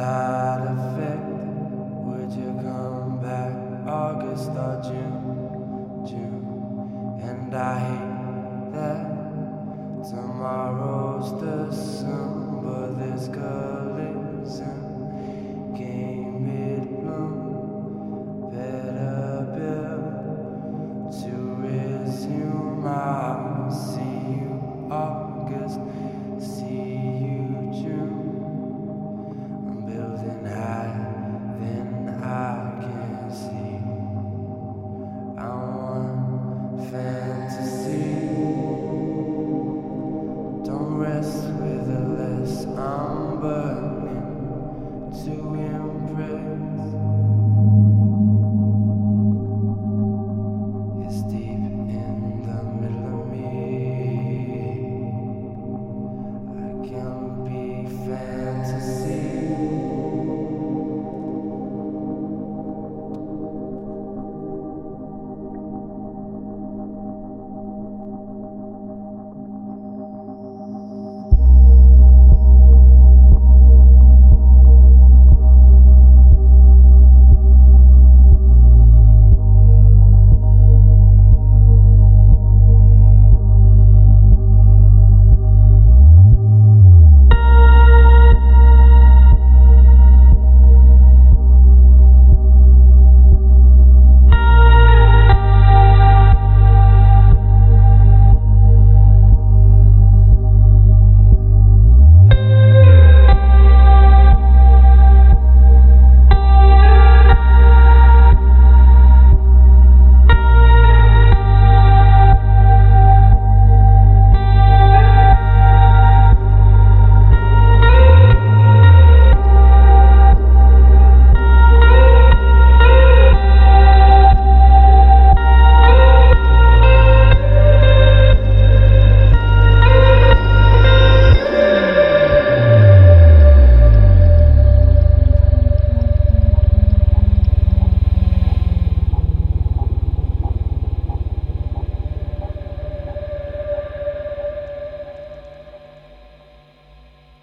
side effect. Would you come back August or June? June. And I hate that tomorrow's the sun, but this girl